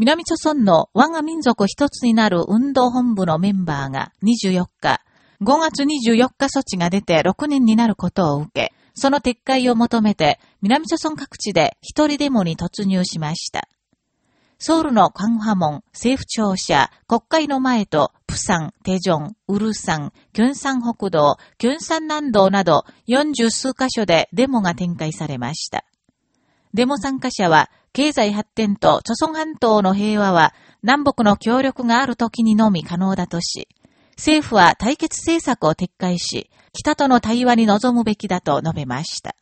南朝村の我が民族一つになる運動本部のメンバーが24日、5月24日措置が出て6年になることを受け、その撤回を求めて、南朝村各地で一人デモに突入しました。ソウルのカンハモン、政府庁舎、国会の前と、プサン、テジョン、ウルサン、キュンサン北道、キュンサン南道など40数カ所でデモが展開されました。デモ参加者は、経済発展と著孫半島の平和は南北の協力がある時にのみ可能だとし、政府は対決政策を撤回し、北との対話に臨むべきだと述べました。